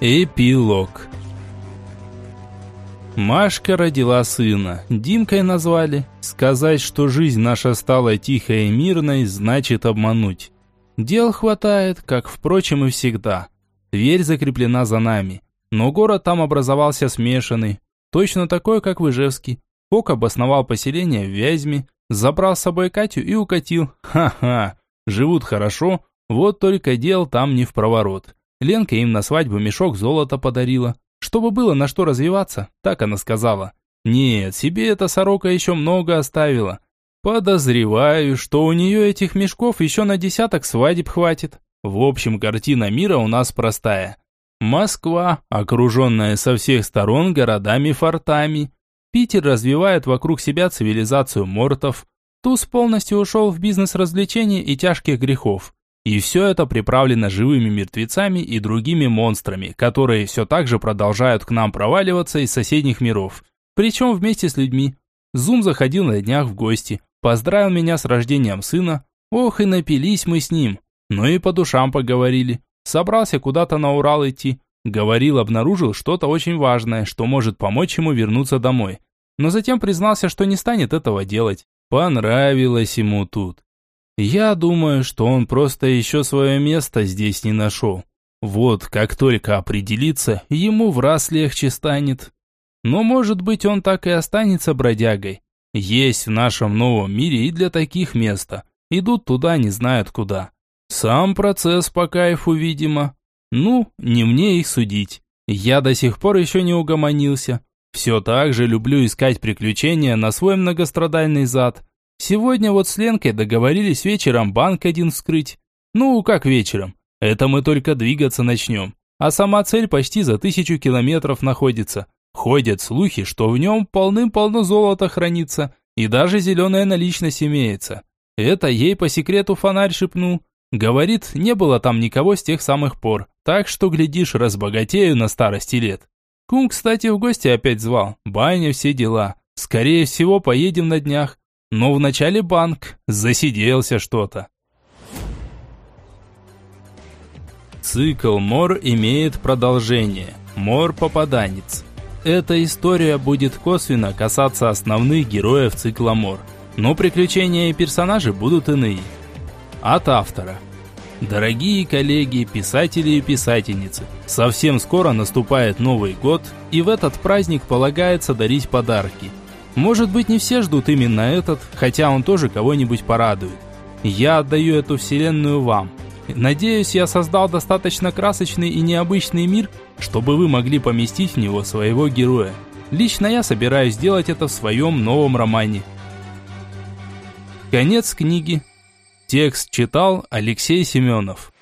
Эпилог Машка родила сына, Димкой назвали. Сказать, что жизнь наша стала тихой и мирной, значит обмануть. Дел хватает, как, впрочем, и всегда. Дверь закреплена за нами. Но город там образовался смешанный, точно такой, как в Ижевске. Фок обосновал поселение в Вязьме, забрал с собой Катю и укатил. Ха-ха, живут хорошо, вот только дел там не в проворот. Ленка им на свадьбу мешок золота подарила. Чтобы было на что развиваться, так она сказала. Нет, себе эта сорока еще много оставила. Подозреваю, что у нее этих мешков еще на десяток свадеб хватит. В общем, картина мира у нас простая. Москва, окруженная со всех сторон городами-фортами. Питер развивает вокруг себя цивилизацию мортов. Туз полностью ушел в бизнес развлечений и тяжких грехов. И все это приправлено живыми мертвецами и другими монстрами, которые все так же продолжают к нам проваливаться из соседних миров. Причем вместе с людьми. Зум заходил на днях в гости, поздравил меня с рождением сына. Ох и напились мы с ним. Ну и по душам поговорили. Собрался куда-то на Урал идти. Говорил, обнаружил что-то очень важное, что может помочь ему вернуться домой. Но затем признался, что не станет этого делать. Понравилось ему тут. Я думаю, что он просто еще свое место здесь не нашел. Вот, как только определится, ему в раз легче станет. Но может быть он так и останется бродягой. Есть в нашем новом мире и для таких места. Идут туда, не знают куда. Сам процесс по кайфу, видимо. Ну, не мне их судить. Я до сих пор еще не угомонился. Все так же люблю искать приключения на свой многострадальный зад. Сегодня вот с Ленкой договорились вечером банк один вскрыть. Ну, как вечером? Это мы только двигаться начнем. А сама цель почти за тысячу километров находится. Ходят слухи, что в нем полным-полно золота хранится, и даже зеленая наличность имеется. Это ей по секрету фонарь шепнул. Говорит, не было там никого с тех самых пор, так что, глядишь, разбогатею на старости лет. Кум, кстати, в гости опять звал. Баня, все дела. Скорее всего, поедем на днях. Но вначале банк. Засиделся что-то. Цикл Мор имеет продолжение. Мор-попаданец. Эта история будет косвенно касаться основных героев цикла Мор. Но приключения и персонажи будут иные. От автора. Дорогие коллеги, писатели и писательницы, совсем скоро наступает Новый год, и в этот праздник полагается дарить подарки – может быть, не все ждут именно этот, хотя он тоже кого-нибудь порадует. Я отдаю эту вселенную вам. Надеюсь, я создал достаточно красочный и необычный мир, чтобы вы могли поместить в него своего героя. Лично я собираюсь сделать это в своем новом романе. Конец книги. Текст читал Алексей Семенов.